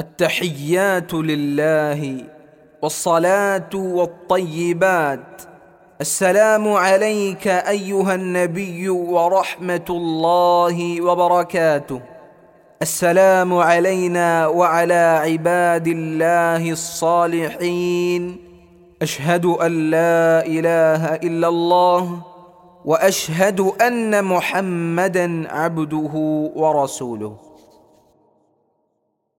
التحيات لله والصلاة والطيبات. السلام عليك أيها النبي ورحمة الله وبركاته. السلام علينا وعلى عباد الله الصالحين. أشهد أن لا إله إلا الله وأشهد أن محمدا عبده ورسوله.